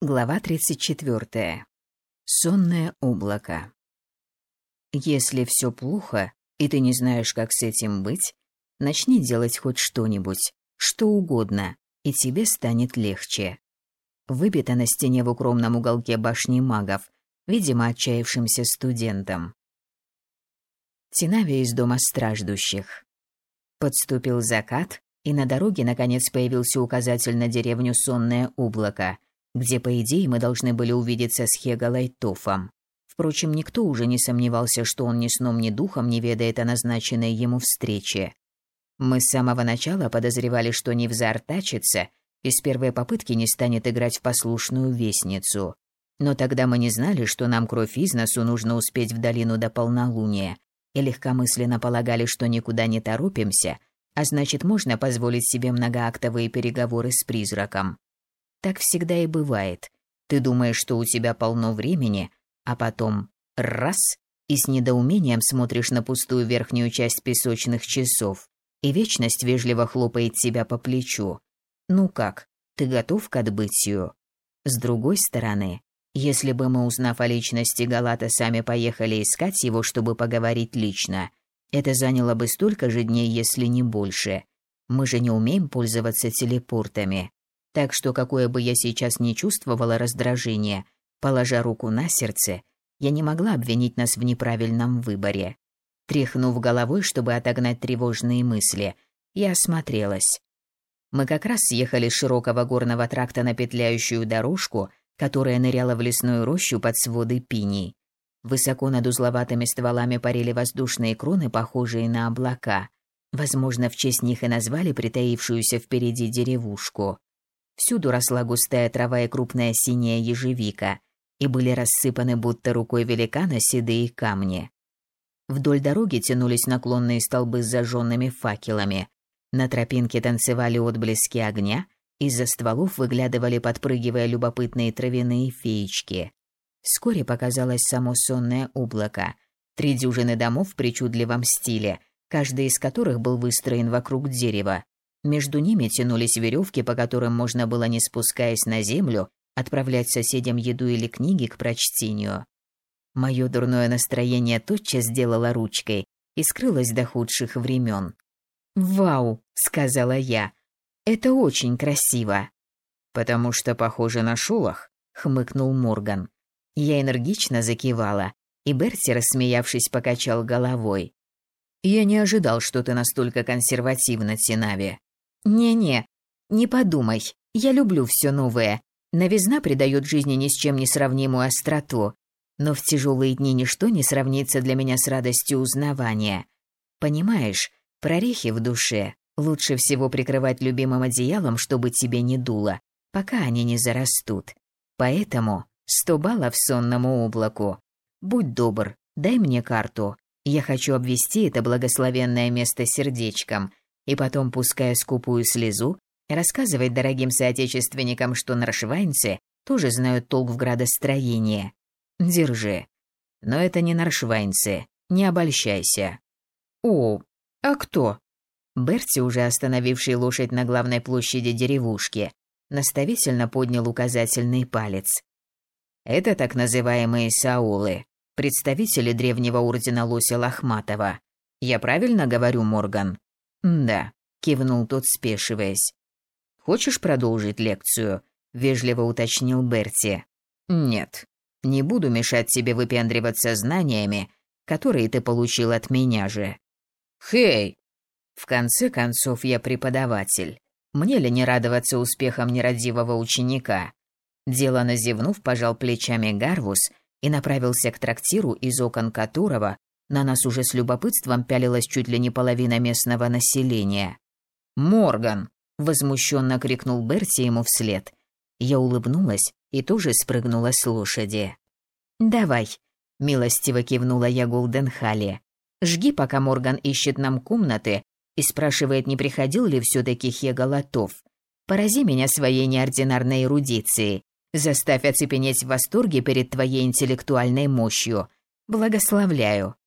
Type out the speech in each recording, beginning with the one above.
Глава 34. Сонное облако. Если все плохо, и ты не знаешь, как с этим быть, начни делать хоть что-нибудь, что угодно, и тебе станет легче. Выбито на стене в укромном уголке башни магов, видимо, отчаявшимся студентам. Тинавия из дома страждущих. Подступил закат, и на дороге наконец появился указатель на деревню Сонное облако – где, по идее, мы должны были увидеться с Хего Лайтофом. Впрочем, никто уже не сомневался, что он ни сном, ни духом не ведает о назначенной ему встрече. Мы с самого начала подозревали, что Невзар тачится и с первой попытки не станет играть в послушную вестницу. Но тогда мы не знали, что нам кровь из носу нужно успеть в долину до полнолуния, и легкомысленно полагали, что никуда не торопимся, а значит, можно позволить себе многоактовые переговоры с призраком. Так всегда и бывает. Ты думаешь, что у тебя полно времени, а потом раз и с недоумением смотришь на пустую верхнюю часть песочных часов, и вечность вежливо хлопает тебя по плечу. Ну как, ты готов к отбытию? С другой стороны, если бы мы, узнав о личности Галата, сами поехали искать его, чтобы поговорить лично, это заняло бы столько же дней, если не больше. Мы же не умеем пользоваться телепортами. Так что какое бы я сейчас ни чувствовала раздражение, положа руку на сердце, я не могла обвинить нас в неправильном выборе. Тряхнув головой, чтобы отогнать тревожные мысли, я осмотрелась. Мы как раз съехали с широкого горного тракта на петляющую дорожку, которая ныряла в лесную рощу под своды пиней. Высоко над узловатыми стволами парили воздушные кроны, похожие на облака. Возможно, в честь них и назвали притаившуюся впереди деревушку. Всюду росла густая трава и крупная синяя ежевика, и были рассыпаны будто рукой великана седые камни. Вдоль дороги тянулись наклонные столбы с зажженными факелами. На тропинке танцевали отблески огня, из-за стволов выглядывали, подпрыгивая любопытные травяные феечки. Вскоре показалось само сонное облако. Три дюжины домов в причудливом стиле, каждый из которых был выстроен вокруг дерева, между ними тянулись веревки, по которым можно было, не спускаясь на землю, отправлять соседям еду или книги к прочтению. Мое дурное настроение тотчас сделало ручкой и скрылось до худших времен. «Вау!» — сказала я. «Это очень красиво!» «Потому что похоже на шулах», — хмыкнул Морган. Я энергично закивала, и Берти, рассмеявшись, покачал головой. «Я не ожидал, что ты настолько консервативна, Тинави. «Не-не, не подумай. Я люблю все новое. Новизна придает жизни ни с чем не сравнимую остроту. Но в тяжелые дни ничто не сравнится для меня с радостью узнавания. Понимаешь, прорехи в душе лучше всего прикрывать любимым одеялом, чтобы тебе не дуло, пока они не зарастут. Поэтому сто баллов сонному облаку. Будь добр, дай мне карту. Я хочу обвести это благословенное место сердечком, и потом, пуская скупую слезу, рассказывать дорогим соотечественникам, что наршвайнцы тоже знают толк в градостроении. Держи. Но это не наршвайнцы, не обольщайся. О, а кто? Берти, уже остановивший лошадь на главной площади деревушки, наставительно поднял указательный палец. Это так называемые саулы, представители древнего ордена Лося Лохматова. Я правильно говорю, Морган? «Да», — кивнул тот, спешиваясь. «Хочешь продолжить лекцию?» — вежливо уточнил Берти. «Нет, не буду мешать тебе выпендриваться знаниями, которые ты получил от меня же». «Хей!» В конце концов, я преподаватель. Мне ли не радоваться успехам нерадивого ученика? Дело назевнув, пожал плечами Гарвус и направился к трактиру, из окон которого на нас уже с любопытством пялилась чуть ли не половина местного населения. «Морган!» — возмущенно крикнул Берти ему вслед. Я улыбнулась и тоже спрыгнула с лошади. «Давай», — милостиво кивнула я Голденхале. «Жги, пока Морган ищет нам комнаты и спрашивает, не приходил ли все-таки Хега Лотов. Порази меня своей неординарной эрудицией. Заставь оцепенеть в восторге перед твоей интеллектуальной мощью. Благословляю».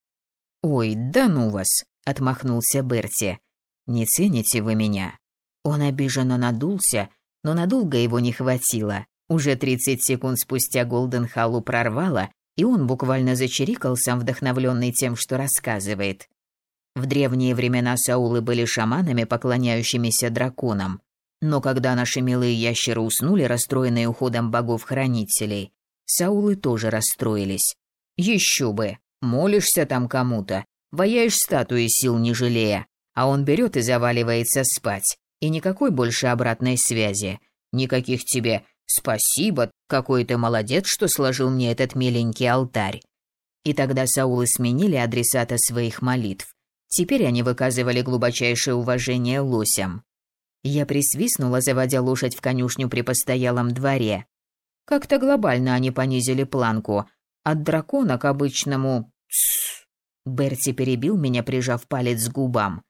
«Ой, да ну вас!» — отмахнулся Берти. «Не цените вы меня». Он обиженно надулся, но надолго его не хватило. Уже 30 секунд спустя Голден Халлу прорвало, и он буквально зачирикал, сам вдохновленный тем, что рассказывает. В древние времена Саулы были шаманами, поклоняющимися драконам. Но когда наши милые ящеры уснули, расстроенные уходом богов-хранителей, Саулы тоже расстроились. Еще бы! Молишься там кому-то, ваяешь статуи сил не жалея, а он берет и заваливается спать. И никакой больше обратной связи. Никаких тебе «спасибо, какой ты молодец, что сложил мне этот миленький алтарь». И тогда Саулы сменили адресата своих молитв. Теперь они выказывали глубочайшее уважение лосям. Я присвистнула, заводя лошадь в конюшню при постоялом дворе. Как-то глобально они понизили планку. От дракона к обычному... Тссс. Берти перебил меня, прижав палец к губам.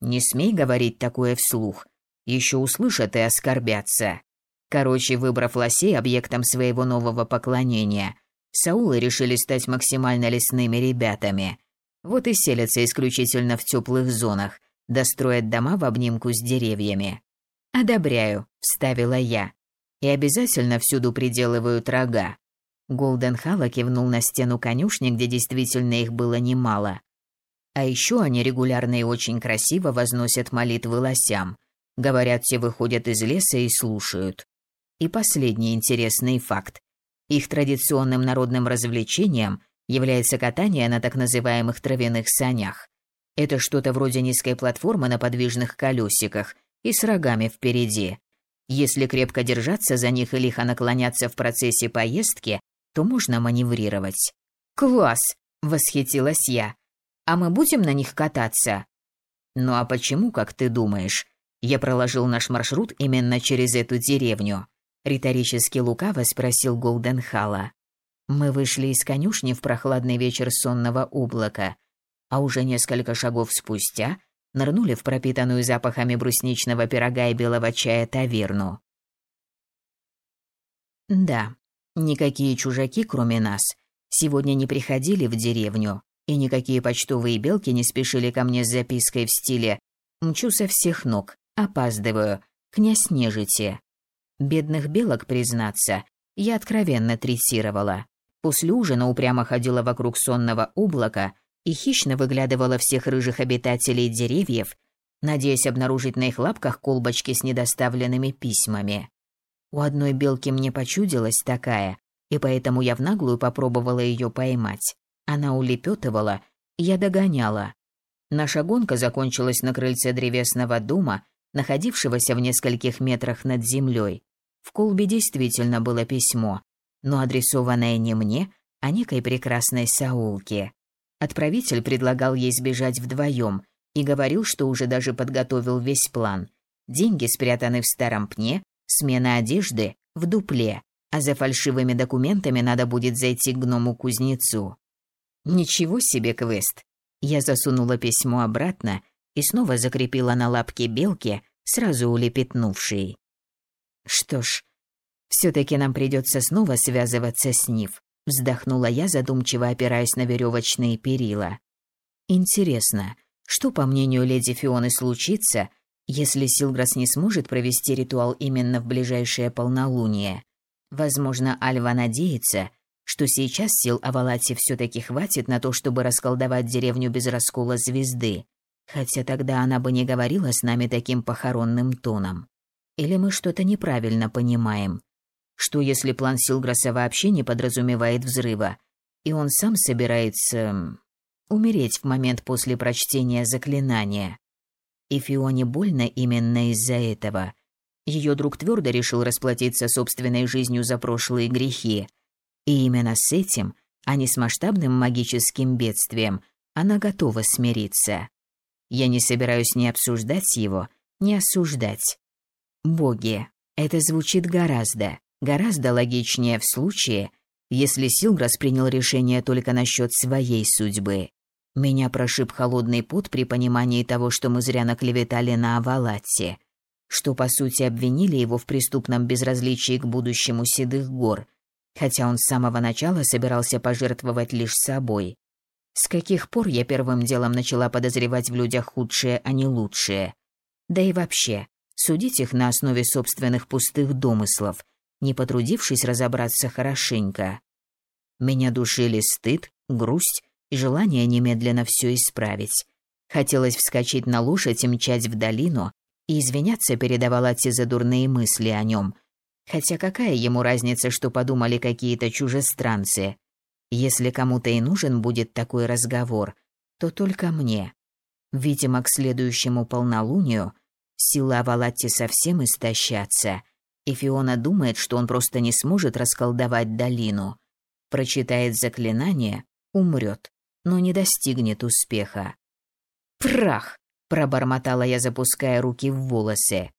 «Не смей говорить такое вслух. Еще услышат и оскорбятся». Короче, выбрав лосей объектом своего нового поклонения, Саулы решили стать максимально лесными ребятами. Вот и селятся исключительно в теплых зонах, достроят дома в обнимку с деревьями. «Одобряю», — вставила я. «И обязательно всюду приделывают рога». Голден Халла кивнул на стену конюшни, где действительно их было немало. А еще они регулярно и очень красиво возносят молитвы лосям. Говорят, все выходят из леса и слушают. И последний интересный факт. Их традиционным народным развлечением является катание на так называемых травяных санях. Это что-то вроде низкой платформы на подвижных колесиках и с рогами впереди. Если крепко держаться за них и лихо наклоняться в процессе поездки, то можно маневрировать. «Класс!» – восхитилась я. «А мы будем на них кататься?» «Ну а почему, как ты думаешь? Я проложил наш маршрут именно через эту деревню», – риторически лукаво спросил Голденхала. Мы вышли из конюшни в прохладный вечер сонного облака, а уже несколько шагов спустя нырнули в пропитанную запахами брусничного пирога и белого чая таверну. Да, никакие чужаки, кроме нас, сегодня не приходили в деревню, и никакие почтовые белки не спешили ко мне с запиской в стиле «Мчу со всех ног, опаздываю, князь нежити». Бедных белок, признаться, я откровенно третировала. После ужина упрямо ходила вокруг сонного облака и хищно выглядывала всех рыжих обитателей деревьев, надеясь обнаружить на их лапках колбочки с недоставленными письмами. У одной белки мне почудилась такая, и поэтому я в наглую попробовала ее поймать. Она улепетывала, я догоняла. Наша гонка закончилась на крыльце древесного дома, находившегося в нескольких метрах над землей. В колбе действительно было письмо, но адресованное не мне, а некой прекрасной Саулке. Отправитель предлагал ей сбежать вдвоем и говорил, что уже даже подготовил весь план. Деньги спрятаны в старом пне, смена одежды в дупле, а за фальшивыми документами надо будет зайти к гному-кузнецу. Ничего себе квест. Я засунула письмо обратно и снова закрепила на лапке белки, сразу улепетнувшей. Что ж, все-таки нам придется снова связываться с Нив. Вздохнула я, задумчиво опираясь на веревочные перила. Интересно, что, по мнению леди Фионы, случится, если Силграс не сможет провести ритуал именно в ближайшее полнолуние? Возможно, Альва надеется, что сейчас сил Авалати все-таки хватит на то, чтобы расколдовать деревню без раскола звезды. Хотя тогда она бы не говорила с нами таким похоронным тоном. Или мы что-то неправильно понимаем? Что если план Силграса вообще не подразумевает взрыва, и он сам собирается умереть в момент после прочтения заклинания? И Фионе больно именно из-за этого. Ее друг твердо решил расплатиться собственной жизнью за прошлые грехи. И именно с этим, а не с масштабным магическим бедствием, она готова смириться. Я не собираюсь ни обсуждать его, ни осуждать. Боги, это звучит гораздо, Гораздо логичнее в случае, если Силграс принял решение только насчет своей судьбы. Меня прошиб холодный пот при понимании того, что мы зря наклеветали на Авалатте, что по сути обвинили его в преступном безразличии к будущему Седых гор, хотя он с самого начала собирался пожертвовать лишь собой. С каких пор я первым делом начала подозревать в людях худшее, а не лучшее? Да и вообще, судить их на основе собственных пустых домыслов – не потрудившись разобраться хорошенько. Меня душили стыд, грусть и желание немедленно все исправить. Хотелось вскочить на лошадь и мчать в долину и извиняться перед Авалати за дурные мысли о нем. Хотя какая ему разница, что подумали какие-то чужестранцы? Если кому-то и нужен будет такой разговор, то только мне. Видимо, к следующему полнолунию силы Авалатти совсем истощатся, и Фиона думает, что он просто не сможет расколдовать долину. Прочитает заклинание, умрет, но не достигнет успеха. «Прах!» – пробормотала я, запуская руки в волосы.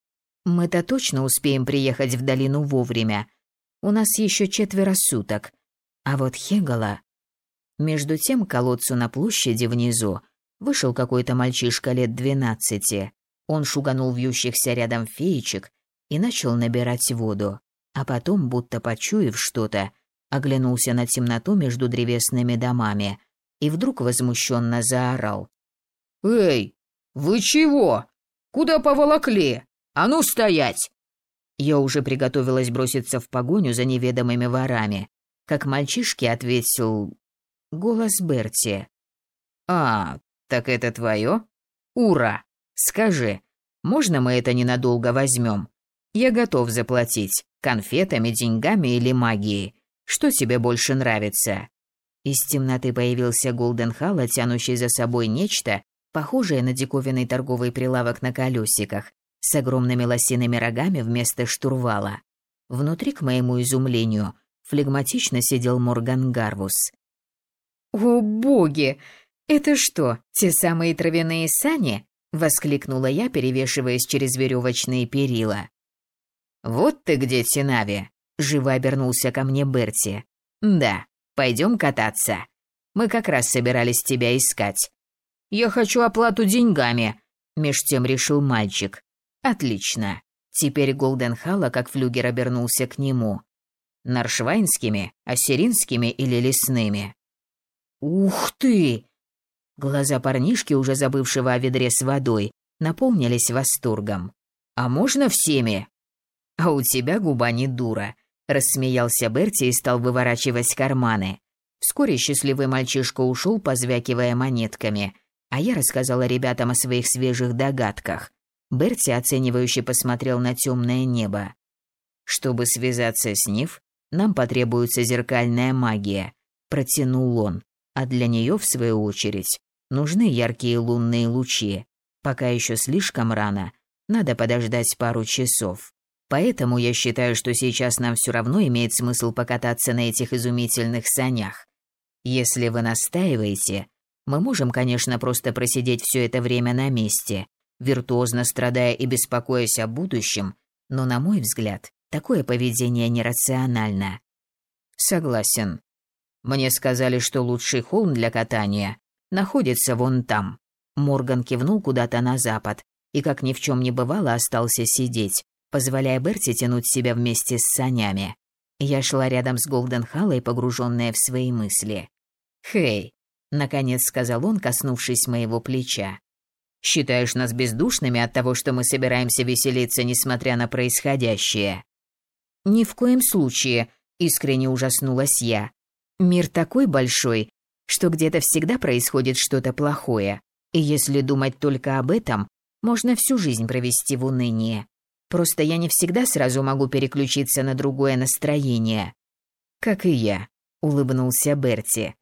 «Мы-то точно успеем приехать в долину вовремя. У нас еще четверо суток. А вот Хегала...» Между тем к колодцу на площади внизу вышел какой-то мальчишка лет двенадцати. Он шуганул вьющихся рядом феечек и начал набирать воду, а потом, будто почуяв что-то, оглянулся на темноту между древесными домами и вдруг возмущенно заорал. «Эй, вы чего? Куда поволокли? А ну стоять!» Я уже приготовилась броситься в погоню за неведомыми ворами, как мальчишке ответил голос Берти. «А, так это твое? Ура! Скажи, можно мы это ненадолго возьмем? Я готов заплатить конфетами, деньгами или магией. Что тебе больше нравится?» Из темноты появился Голденхалла, тянущий за собой нечто, похожее на диковинный торговый прилавок на колесиках, с огромными лосиными рогами вместо штурвала. Внутри, к моему изумлению, флегматично сидел Морган Гарвус. «О, боги! Это что, те самые травяные сани?» — воскликнула я, перевешиваясь через веревочные перила. «Вот ты где, Тинави!» — живо обернулся ко мне Берти. «Да, пойдем кататься. Мы как раз собирались тебя искать. «Я хочу оплату деньгами», — меж тем решил мальчик. «Отлично. Теперь Голденхалла как флюгер обернулся к нему. Наршвайнскими, ассиринскими или лесными?» «Ух ты!» Глаза парнишки, уже забывшего о ведре с водой, наполнились восторгом. «А можно всеми?» «А у тебя губа не дура», — рассмеялся Берти и стал выворачивать карманы. Вскоре счастливый мальчишка ушел, позвякивая монетками, а я рассказала ребятам о своих свежих догадках. Берти оценивающе посмотрел на темное небо. Чтобы связаться с Нив, нам потребуется зеркальная магия, протянул он. А для нее, в свою очередь, нужны яркие лунные лучи. Пока еще слишком рано, надо подождать пару часов. Поэтому я считаю, что сейчас нам все равно имеет смысл покататься на этих изумительных санях. Если вы настаиваете, мы можем, конечно, просто просидеть все это время на месте, виртуозно страдая и беспокоясь о будущем, но, на мой взгляд, такое поведение нерационально. Согласен. Мне сказали, что лучший холм для катания находится вон там. Морган кивнул куда-то на запад и, как ни в чем не бывало, остался сидеть, позволяя Берти тянуть себя вместе с санями. Я шла рядом с Голденхаллой, погруженная в свои мысли. «Хей, наконец сказал он, коснувшись моего плеча. Считаешь нас бездушными от того, что мы собираемся веселиться, несмотря на происходящее? Ни в коем случае, искренне ужаснулась я. Мир такой большой, что где-то всегда происходит что-то плохое. И если думать только об этом, можно всю жизнь провести в унынии. Просто я не всегда сразу могу переключиться на другое настроение. Как и я, улыбнулся Берти.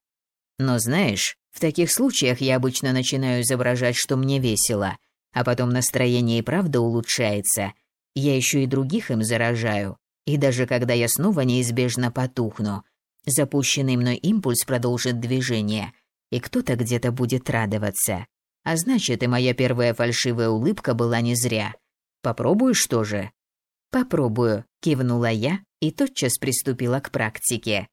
Но знаешь, в таких случаях я обычно начинаю изображать, что мне весело, а потом настроение и правда улучшается. Я еще и других им заражаю. И даже когда я снова неизбежно потухну, запущенный мной импульс продолжит движение, и кто-то где-то будет радоваться. А значит, и моя первая фальшивая улыбка была не зря. Попробуешь тоже? Попробую, кивнула я и тотчас приступила к практике.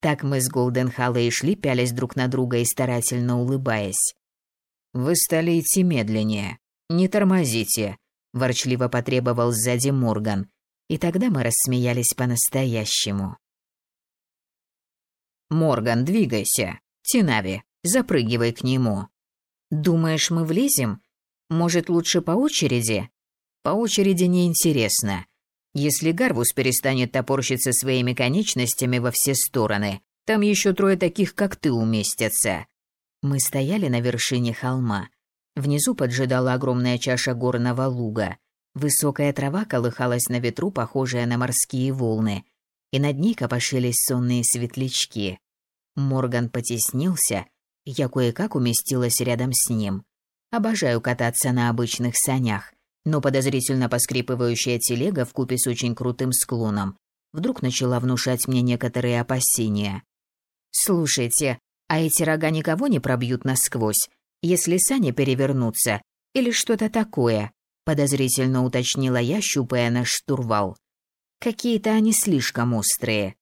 Так мы с Голден Халлой шли, пялясь друг на друга и старательно улыбаясь. «Вы стали идти медленнее. Не тормозите», – ворчливо потребовал сзади Морган. И тогда мы рассмеялись по-настоящему. «Морган, двигайся. Тинави, запрыгивай к нему». «Думаешь, мы влезем? Может, лучше по очереди?» «По очереди неинтересно. Если Гарвус перестанет топорщиться своими конечностями во все стороны, там еще трое таких, как ты, уместятся. Мы стояли на вершине холма. Внизу поджидала огромная чаша горного луга. Высокая трава колыхалась на ветру, похожая на морские волны, и над ней копошились сонные светлячки. Морган потеснился, я кое-как уместилась рядом с ним. Обожаю кататься на обычных санях, но подозрительно поскрипывающая телега в купе с очень крутым склоном вдруг начала внушать мне некоторые опасения. «Слушайте, а эти рога никого не пробьют насквозь, если сани перевернутся, или что-то такое?» подозрительно уточнила я, щупая наш штурвал. Какие-то они слишком острые.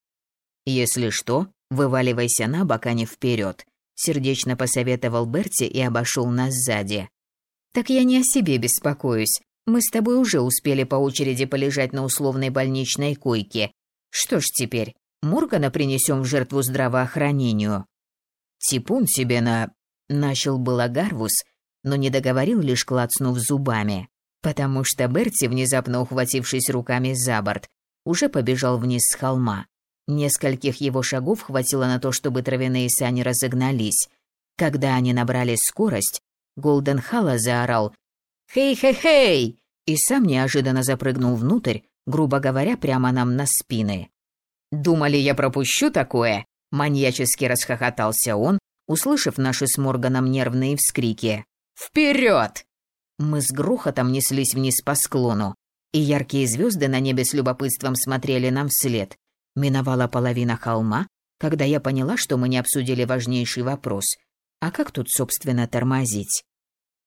Если что, вываливайся на бок, а не вперед, сердечно посоветовал Берти и обошел нас сзади. Так я не о себе беспокоюсь. Мы с тобой уже успели по очереди полежать на условной больничной койке. Что ж теперь, Моргана принесем в жертву здравоохранению. Типун себе на... Начал было Гарвус, но не договорил, лишь клацнув зубами, потому что Берти, внезапно ухватившись руками за борт, уже побежал вниз с холма. Нескольких его шагов хватило на то, чтобы травяные сани разогнались. Когда они набрали скорость, Голден Халла заорал «Хей-хей-хей!» и сам неожиданно запрыгнул внутрь, грубо говоря, прямо нам на спины. «Думали, я пропущу такое?» – маньячески расхохотался он, услышав наши с Морганом нервные вскрики. «Вперед!» Мы с грохотом неслись вниз по склону, и яркие звезды на небе с любопытством смотрели нам вслед. Миновала половина холма, когда я поняла, что мы не обсудили важнейший вопрос. А как тут, собственно, тормозить?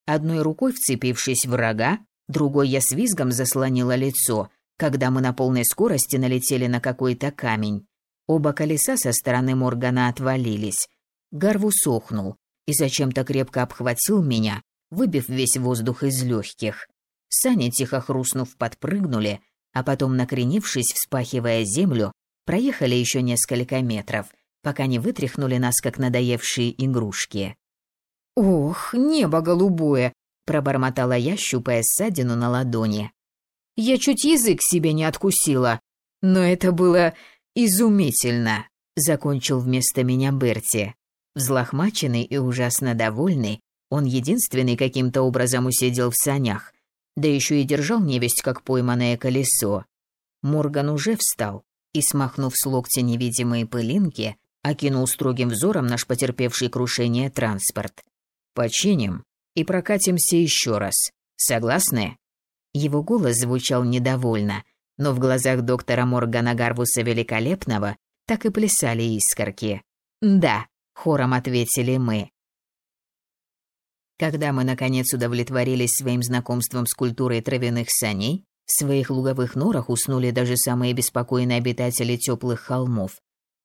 Одной рукой вцепившись в рога, другой я с визгом заслонила лицо, когда мы на полной скорости налетели на какой-то камень. Оба колеса со стороны Моргана отвалились. Гарву сохнул и зачем-то крепко обхватил меня, выбив весь воздух из легких. Сани, тихо хрустнув, подпрыгнули, а потом, накренившись, вспахивая землю, проехали еще несколько метров, пока не вытряхнули нас, как надоевшие игрушки. «Ох, небо голубое!» – пробормотала я, щупая ссадину на ладони. «Я чуть язык себе не откусила, но это было изумительно!» – закончил вместо меня Берти. Взлохмаченный и ужасно довольный, он единственный каким-то образом усидел в санях, да еще и держал невесть как пойманное колесо. Морган уже встал и, смахнув с локтя невидимые пылинки, окинул строгим взором наш потерпевший крушение транспорт. «Починим и прокатимся еще раз. Согласны?» Его голос звучал недовольно, но в глазах доктора Моргана Гарвуса Великолепного так и плясали искорки. «Да», — хором ответили мы. Когда мы, наконец, удовлетворились своим знакомством с культурой травяных саней, в своих луговых норах уснули даже самые беспокойные обитатели теплых холмов,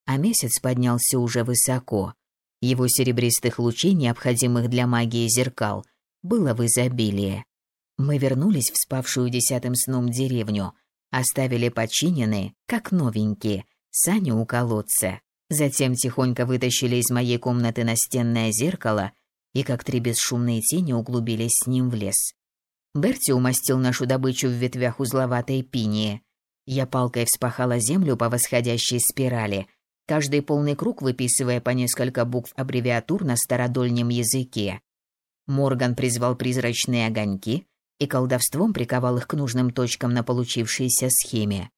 а месяц поднялся уже высоко. Его серебристых лучей, необходимых для магии зеркал, было в изобилии. Мы вернулись в спавшую десятым сном деревню, оставили подчиненные, как новенькие, сани у колодца. Затем тихонько вытащили из моей комнаты настенное зеркало и как три бесшумные тени углубились с ним в лес. Берти умастил нашу добычу в ветвях узловатой пинии. Я палкой вспахала землю по восходящей спирали, каждый полный круг выписывая по несколько букв аббревиатур на стародольнем языке. Морган призвал призрачные огоньки и колдовством приковал их к нужным точкам на получившейся схеме.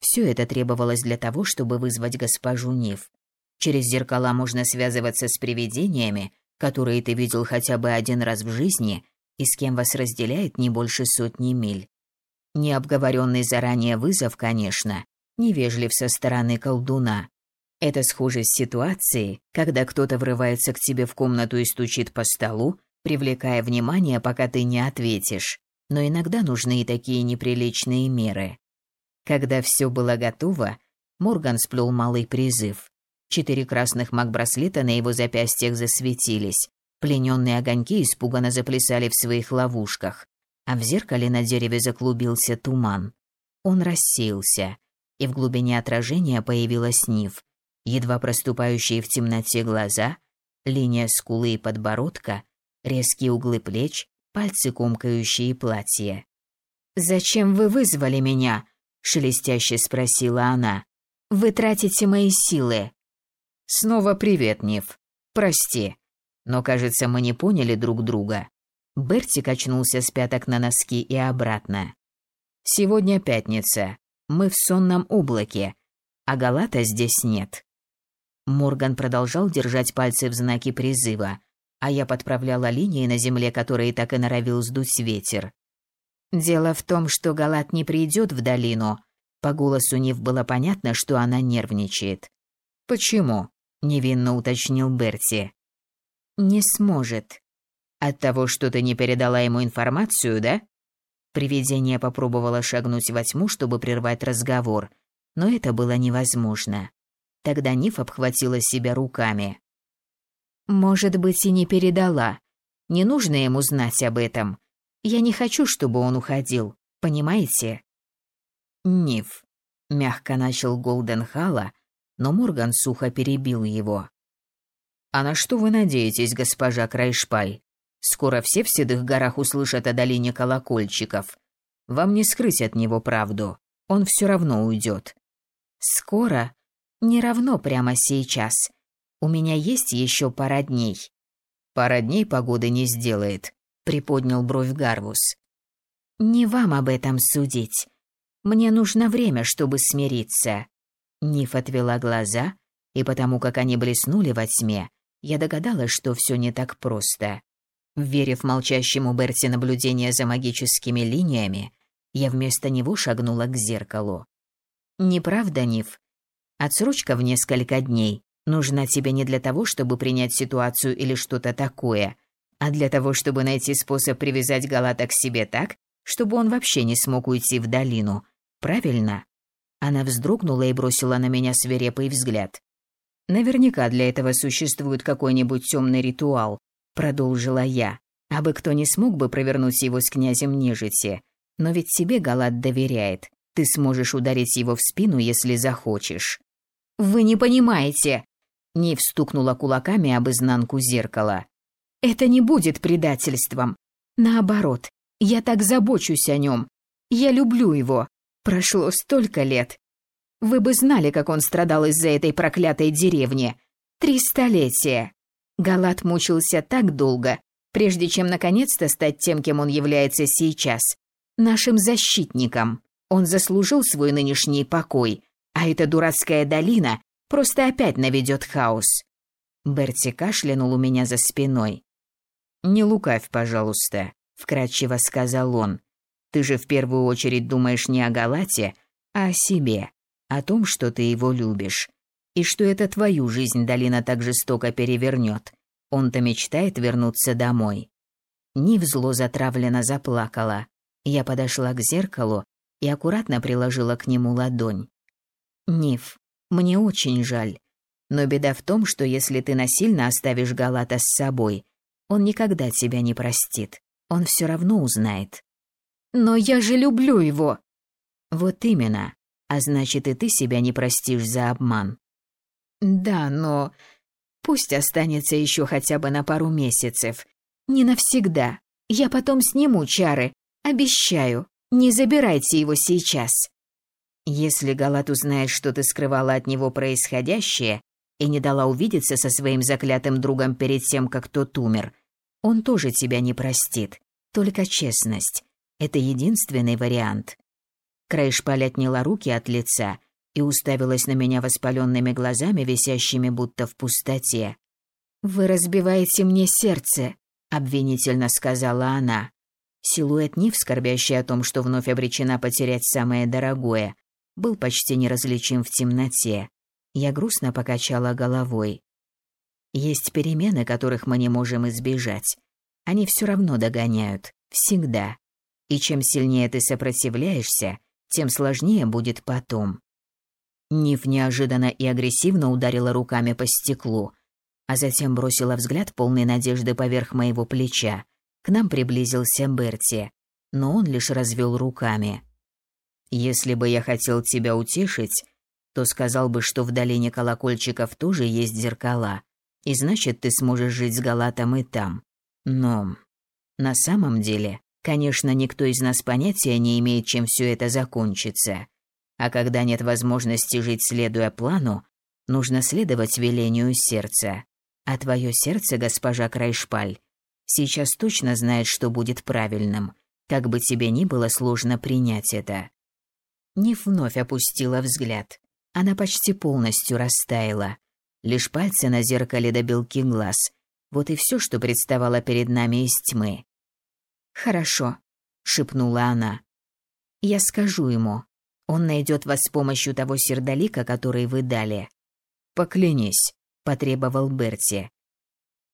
Все это требовалось для того, чтобы вызвать госпожу Нив. Через зеркала можно связываться с привидениями, которые ты видел хотя бы один раз в жизни и с кем вас разделяет не больше сотни миль. Необговоренный заранее вызов, конечно, невежлив со стороны колдуна. Это схоже с ситуацией, когда кто-то врывается к тебе в комнату и стучит по столу, привлекая внимание, пока ты не ответишь. Но иногда нужны и такие неприличные меры. Когда все было готово, Морган сплел малый призыв. Четыре красных маг-браслета на его запястьях засветились. Плененные огоньки испуганно заплясали в своих ловушках, а в зеркале на дереве заклубился туман. Он рассеялся, и в глубине отражения появилась Нив, едва проступающие в темноте глаза, линия скулы и подбородка, резкие углы плеч, пальцы комкающие платье. «Зачем вы вызвали меня?» шелестяще спросила она. Вы тратите мои силы. Снова привет, Нив. Прости, но, кажется, мы не поняли друг друга. Берти качнулся с пяток на носки и обратно. Сегодня пятница. Мы в сонном облаке, а Галата здесь нет. Морган продолжал держать пальцы в знаке призыва, а я подправляла линии на земле, которые так и норовил сдуть ветер. Дело в том, что Галат не придет в долину. По голосу Нив было понятно, что она нервничает. «Почему?» — невинно уточнил Берти. «Не сможет». «От того, что ты не передала ему информацию, да?» Привидение попробовало шагнуть во тьму, чтобы прервать разговор, но это было невозможно. Тогда Ниф обхватила себя руками. «Может быть, и не передала. Не нужно ему знать об этом. Я не хочу, чтобы он уходил, понимаете?» «Ниф», — мягко начал Голден Халла, но Морган сухо перебил его. «А на что вы надеетесь, госпожа Крайшпаль? Скоро все в Седых горах услышат о долине колокольчиков. Вам не скрыть от него правду. Он все равно уйдет. Скоро? Не равно прямо сейчас. У меня есть еще пара дней. Пара дней погоды не сделает, приподнял бровь Гарвус. Не вам об этом судить. Мне нужно время, чтобы смириться. Ниф отвела глаза, и потому как они блеснули во тьме, я догадалась, что все не так просто. Верив молчащему Берти наблюдение за магическими линиями, я вместо него шагнула к зеркалу. «Неправда, Ниф? Отсрочка в несколько дней нужна тебе не для того, чтобы принять ситуацию или что-то такое, а для того, чтобы найти способ привязать Галата к себе так, чтобы он вообще не смог уйти в долину. Правильно? Она вздрогнула и бросила на меня свирепый взгляд. Наверняка для этого существует какой-нибудь темный ритуал, продолжила я. А бы кто не смог бы провернуть его с князем нежити. Но ведь тебе Галат доверяет. Ты сможешь ударить его в спину, если захочешь. Вы не понимаете. Нив стукнула кулаками об изнанку зеркала. Это не будет предательством. Наоборот, я так забочусь о нем. Я люблю его. Прошло столько лет. Вы бы знали, как он страдал из-за этой проклятой деревни. Три столетия. Галат мучился так долго, прежде чем наконец-то стать тем, кем он является сейчас. Нашим защитником. Он заслужил свой нынешний покой, а эта дурацкая долина просто опять наведет хаос. Берти кашлянул у меня за спиной. «Не лукавь, пожалуйста», — вкратчиво сказал он. «Ты же в первую очередь думаешь не о Галате, а о себе, о том, что ты его любишь, и что это твою жизнь долина так жестоко перевернет. Он-то мечтает вернуться домой». Нив зло затравленно заплакала. Я подошла к зеркалу и аккуратно приложила к нему ладонь. Ниф, мне очень жаль. Но беда в том, что если ты насильно оставишь Галата с собой, он никогда тебя не простит. Он все равно узнает. Но я же люблю его. Вот именно. А значит, и ты себя не простишь за обман. Да, но пусть останется еще хотя бы на пару месяцев. Не навсегда. Я потом сниму чары. Обещаю. Не забирайте его сейчас. Если Галат узнает, что ты скрывала от него происходящее и не дала увидеться со своим заклятым другом перед тем, как тот умер, он тоже тебя не простит. Только честность. Это единственный вариант. Крайшпаль отняла руки от лица и уставилась на меня воспаленными глазами, висящими будто в пустоте. «Вы разбиваете мне сердце», — обвинительно сказала она. Силуэт Нив, скорбящий о том, что вновь обречена потерять самое дорогое, был почти неразличим в темноте. Я грустно покачала головой. Есть перемены, которых мы не можем избежать. Они все равно догоняют. Всегда. И чем сильнее ты сопротивляешься, тем сложнее будет потом. Ниф неожиданно и агрессивно ударила руками по стеклу, а затем бросила взгляд полной надежды поверх моего плеча. К нам приблизился Берти, но он лишь развел руками. Если бы я хотел тебя утешить, то сказал бы, что в долине колокольчиков тоже есть зеркала, и значит, ты сможешь жить с Галатом и там. Но на самом деле, конечно, никто из нас понятия не имеет, чем все это закончится. А когда нет возможности жить следуя плану, нужно следовать велению сердца. А твое сердце, госпожа Крайшпаль, сейчас точно знает, что будет правильным, как бы тебе ни было сложно принять это. Ниф вновь опустила взгляд. Она почти полностью растаяла. Лишь пальцы на зеркале до белки глаз. Вот и все, что представало перед нами из тьмы. «Хорошо», — шепнула она. «Я скажу ему. Он найдет вас с помощью того сердолика, который вы дали». «Поклянись», — потребовал Берти.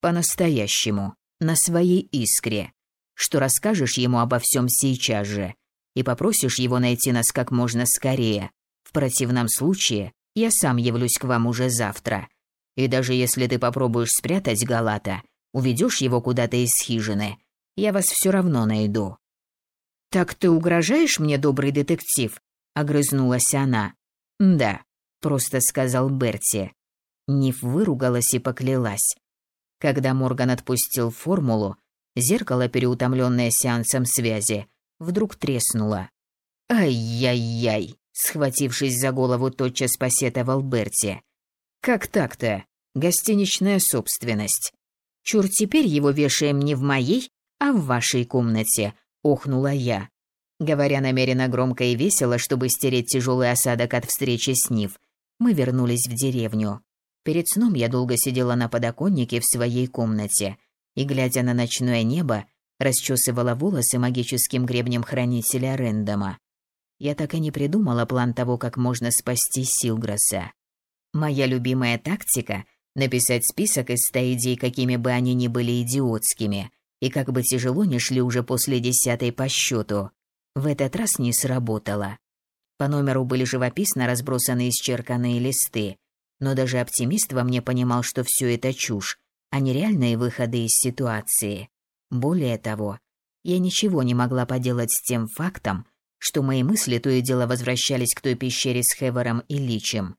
«По-настоящему, на своей искре, что расскажешь ему обо всем сейчас же и попросишь его найти нас как можно скорее. В противном случае я сам явлюсь к вам уже завтра. И даже если ты попробуешь спрятать Галата, уведешь его куда-то из хижины, я вас все равно найду». «Так ты угрожаешь мне, добрый детектив?» — огрызнулась она. «Да», — просто сказал Берти. Ниф выругалась и поклялась. Когда Морган отпустил формулу, зеркало, переутомленное сеансом связи, вдруг треснуло. «Ай-яй-яй!» — схватившись за голову, тотчас посетовал Берти. Как так-то? Гостиничная собственность. Чур теперь его вешаем не в моей, а в вашей комнате, охнула я. Говоря намеренно громко и весело, чтобы стереть тяжелый осадок от встречи с Нив, мы вернулись в деревню. Перед сном я долго сидела на подоконнике в своей комнате и, глядя на ночное небо, расчесывала волосы магическим гребнем хранителя Рэндома. Я так и не придумала план того, как можно спасти Силграса. Моя любимая тактика — написать список из ста идей, какими бы они ни были идиотскими, и как бы тяжело ни шли уже после десятой по счету. В этот раз не сработало. По номеру были живописно разбросаны исчерканные листы, но даже оптимист во мне понимал, что все это чушь, а не реальные выходы из ситуации. Более того, я ничего не могла поделать с тем фактом, что мои мысли то и дело возвращались к той пещере с Хевером и Личем,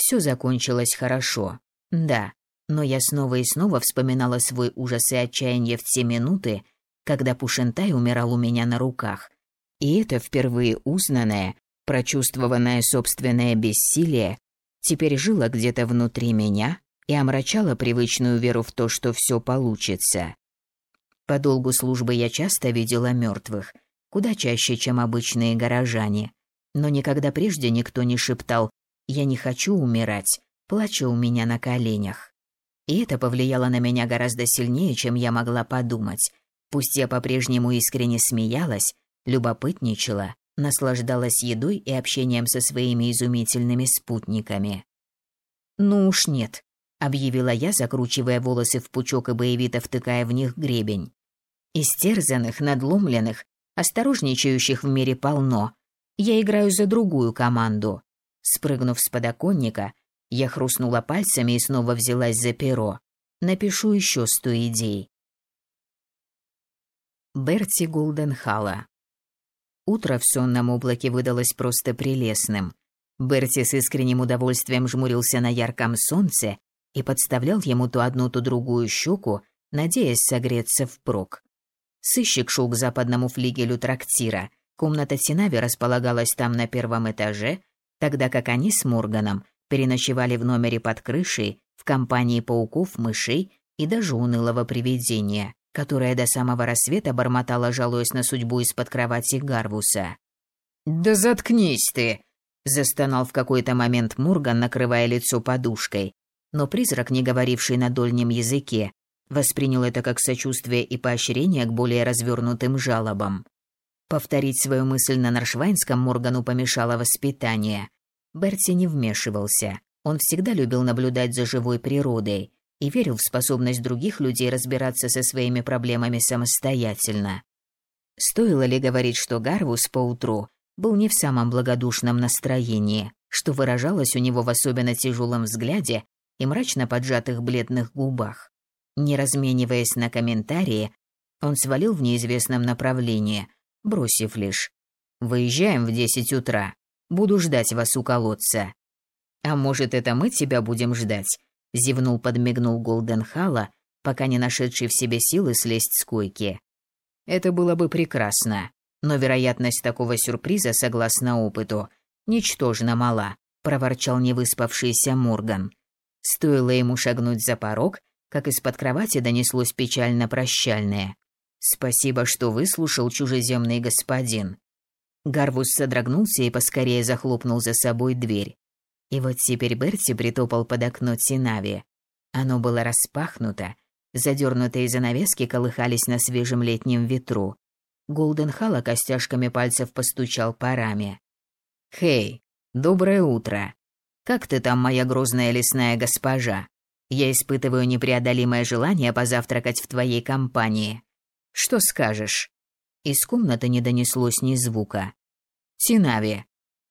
все закончилось хорошо. Да, но я снова и снова вспоминала свой ужас и отчаяние в те минуты, когда Пушентай умирал у меня на руках. И это впервые узнанное, прочувствованное собственное бессилие теперь жило где-то внутри меня и омрачало привычную веру в то, что все получится. По долгу службы я часто видела мертвых, куда чаще, чем обычные горожане, но никогда прежде никто не шептал я не хочу умирать, плача у меня на коленях. И это повлияло на меня гораздо сильнее, чем я могла подумать. Пусть я по-прежнему искренне смеялась, любопытничала, наслаждалась едой и общением со своими изумительными спутниками. «Ну уж нет», — объявила я, закручивая волосы в пучок и боевито втыкая в них гребень. «Истерзанных, надломленных, осторожничающих в мире полно. Я играю за другую команду. Спрыгнув с подоконника, я хрустнула пальцами и снова взялась за перо. Напишу еще сто идей. Берти Голденхала. Утро в сонном облаке выдалось просто прелестным. Берти с искренним удовольствием жмурился на ярком солнце и подставлял ему то одну, то другую щеку, надеясь согреться впрок. Сыщик шел к западному флигелю трактира. Комната Синави располагалась там на первом этаже, тогда как они с Морганом переночевали в номере под крышей в компании пауков, мышей и даже унылого привидения, которое до самого рассвета бормотало, жалуясь на судьбу из-под кровати Гарвуса. «Да заткнись ты!» – застонал в какой-то момент Морган, накрывая лицо подушкой. Но призрак, не говоривший на дольнем языке, воспринял это как сочувствие и поощрение к более развернутым жалобам. Повторить свою мысль на наршвайнском Моргану помешало воспитание. Берти не вмешивался. Он всегда любил наблюдать за живой природой и верил в способность других людей разбираться со своими проблемами самостоятельно. Стоило ли говорить, что Гарвус поутру был не в самом благодушном настроении, что выражалось у него в особенно тяжелом взгляде и мрачно поджатых бледных губах. Не размениваясь на комментарии, он свалил в неизвестном направлении – бросив лишь «Выезжаем в десять утра. Буду ждать вас у колодца». «А может, это мы тебя будем ждать?» — зевнул, подмигнул Голденхала, пока не нашедший в себе силы слезть с койки. «Это было бы прекрасно, но вероятность такого сюрприза, согласно опыту, ничтожно мала, проворчал невыспавшийся Морган. Стоило ему шагнуть за порог, как из-под кровати донеслось печально прощальное. «Спасибо, что выслушал, чужеземный господин». Гарвус содрогнулся и поскорее захлопнул за собой дверь. И вот теперь Берти притопал под окно Тинави. Оно было распахнуто, задернутые занавески колыхались на свежем летнем ветру. Голден Халла костяшками пальцев постучал по раме. «Хей, доброе утро. Как ты там, моя грозная лесная госпожа? Я испытываю непреодолимое желание позавтракать в твоей компании. Что скажешь?» Из комнаты не донеслось ни звука. «Тинави».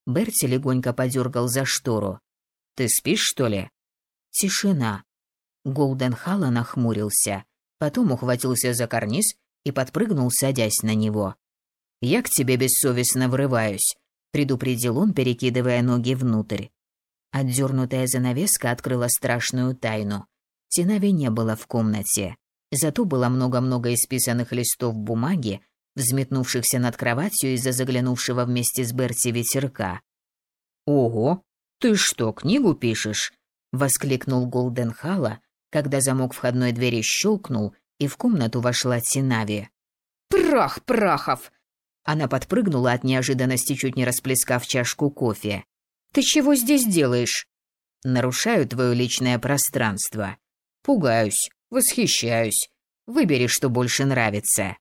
Берти легонько подергал за штору. «Ты спишь, что ли?» Тишина. Голден Халла нахмурился, потом ухватился за карниз и подпрыгнул, садясь на него. «Я к тебе бессовестно врываюсь», — предупредил он, перекидывая ноги внутрь. Отдернутая занавеска открыла страшную тайну. Тинави не было в комнате. Зато было много-много исписанных листов бумаги, взметнувшихся над кроватью из-за заглянувшего вместе с Берти ветерка. «Ого, ты что, книгу пишешь?» — воскликнул Голден Халла, когда замок входной двери щелкнул, и в комнату вошла Тинави. «Прах, прахов!» Она подпрыгнула от неожиданности, чуть не расплескав чашку кофе. Ты чего здесь делаешь? Нарушаю твое личное пространство. Пугаюсь, восхищаюсь. Выбери, что больше нравится.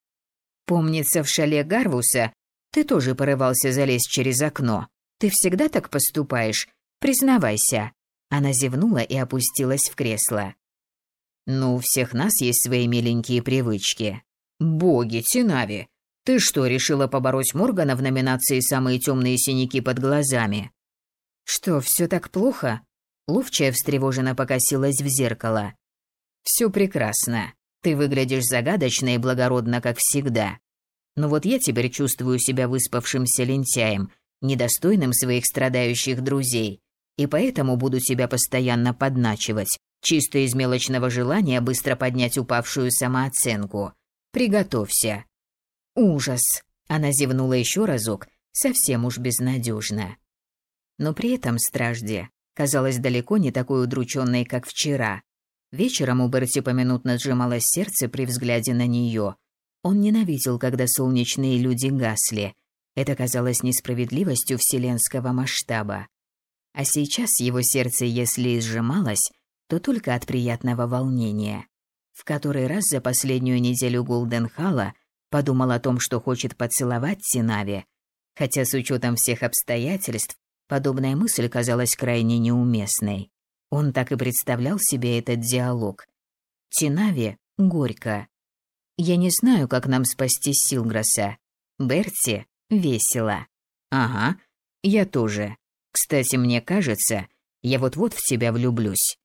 Помнится, в шале Гарвуса ты тоже порывался залезть через окно. Ты всегда так поступаешь? Признавайся. Она зевнула и опустилась в кресло. Ну, у всех нас есть свои миленькие привычки. Боги, Тинави, ты что, решила побороть Моргана в номинации «Самые темные синяки под глазами»? «Что, все так плохо?» Ловчая встревоженно покосилась в зеркало. «Все прекрасно. Ты выглядишь загадочно и благородно, как всегда. Но вот я теперь чувствую себя выспавшимся лентяем, недостойным своих страдающих друзей, и поэтому буду тебя постоянно подначивать, чисто из мелочного желания быстро поднять упавшую самооценку. Приготовься». «Ужас!» Она зевнула еще разок, совсем уж безнадежно но при этом стражде казалась далеко не такой удрученной, как вчера. Вечером у Берти поминутно сжималось сердце при взгляде на нее. Он ненавидел, когда солнечные люди гасли. Это казалось несправедливостью вселенского масштаба. А сейчас его сердце, если и сжималось, то только от приятного волнения. В который раз за последнюю неделю Голденхала подумал о том, что хочет поцеловать Тинави, хотя с учетом всех обстоятельств Подобная мысль казалась крайне неуместной. Он так и представлял себе этот диалог. Тинави горько. Я не знаю, как нам спасти Силграса. Берти весело. Ага, я тоже. Кстати, мне кажется, я вот-вот в тебя влюблюсь.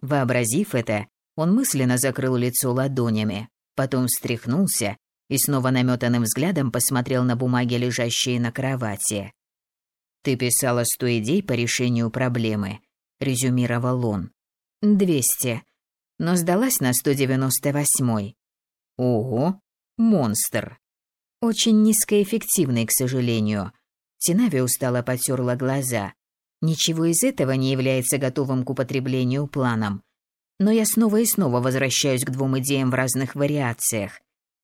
Вообразив это, он мысленно закрыл лицо ладонями, потом встряхнулся и снова наметанным взглядом посмотрел на бумаги, лежащие на кровати. Ты писала сто идей по решению проблемы, резюмировал он. Двести. Но сдалась на сто девяносто восьмой. Ого, монстр. Очень низкоэффективный, к сожалению. Тинави устало потерла глаза. Ничего из этого не является готовым к употреблению планом. Но я снова и снова возвращаюсь к двум идеям в разных вариациях.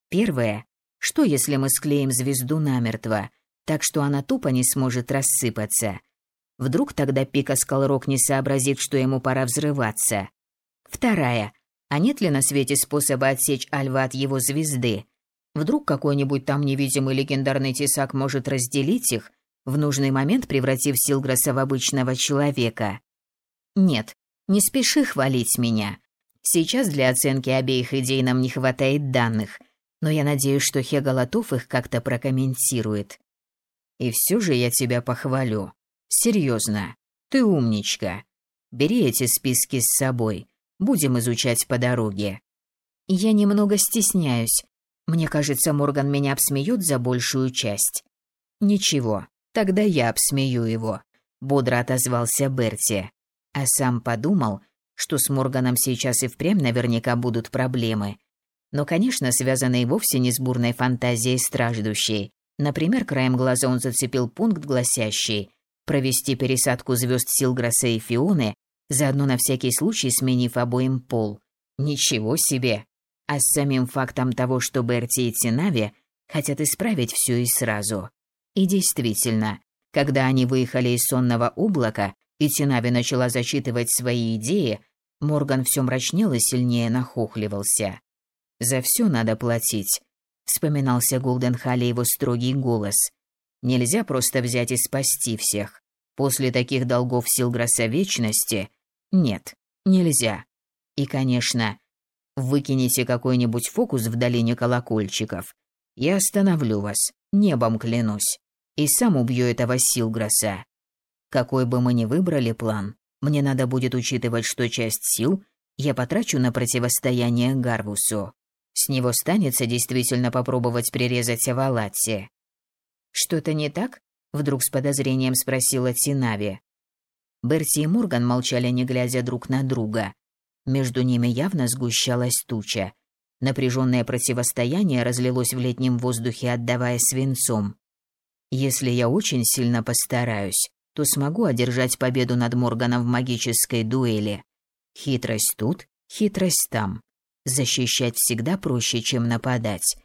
Первое. Что если мы склеим звезду намертво? Так что она тупо не сможет рассыпаться. Вдруг тогда Пика Скалрок не сообразит, что ему пора взрываться. Вторая. А нет ли на свете способа отсечь Альва от его звезды? Вдруг какой-нибудь там невидимый легендарный тесак может разделить их, в нужный момент превратив Силграса в обычного человека? Нет, не спеши хвалить меня. Сейчас для оценки обеих идей нам не хватает данных, но я надеюсь, что Хегалатов их как-то прокомментирует. И все же я тебя похвалю. Серьезно, ты умничка. Бери эти списки с собой. Будем изучать по дороге. Я немного стесняюсь. Мне кажется, Морган меня обсмеет за большую часть. Ничего, тогда я обсмею его. Бодро отозвался Берти. А сам подумал, что с Морганом сейчас и впрямь наверняка будут проблемы. Но, конечно, связанные вовсе не с бурной фантазией страждущей, Например, краем глаза он зацепил пункт, гласящий провести пересадку звезд Силграса и Фионы, заодно на всякий случай сменив обоим пол. Ничего себе! А с самим фактом того, что Берти и Тинави хотят исправить все и сразу. И действительно, когда они выехали из сонного облака, и Тинави начала зачитывать свои идеи, Морган все мрачнел и сильнее нахохливался. «За все надо платить», — вспоминался Голден Халли его строгий голос. «Нельзя просто взять и спасти всех. После таких долгов Силграса Вечности? Нет, нельзя. И, конечно, выкинете какой-нибудь фокус в долине колокольчиков. Я остановлю вас, небом клянусь, и сам убью этого Силграса. Какой бы мы ни выбрали план, мне надо будет учитывать, что часть сил я потрачу на противостояние Гарвусу. С него станется действительно попробовать прирезать Авалатти. «Что-то не так?» — вдруг с подозрением спросила Тинави. Берти и Морган молчали, не глядя друг на друга. Между ними явно сгущалась туча. Напряженное противостояние разлилось в летнем воздухе, отдавая свинцом. Если я очень сильно постараюсь, то смогу одержать победу над Морганом в магической дуэли. Хитрость тут, хитрость там. Защищать всегда проще, чем нападать.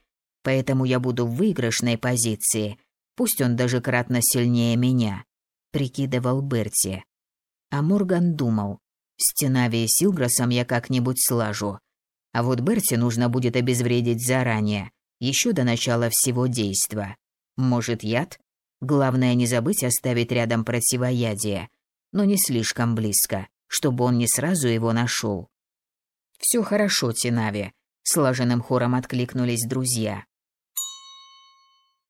Поэтому я буду в выигрышной позиции. Пусть он даже кратно сильнее меня, прикидывал Берти. А Морган думал, с Тенави и Силграсом я как-нибудь слажу. А вот Берти нужно будет обезвредить заранее, еще до начала всего действа. Может, яд? Главное не забыть оставить рядом противоядие, но не слишком близко, чтобы он не сразу его нашел. Все хорошо, Тинави, слаженным хором откликнулись друзья.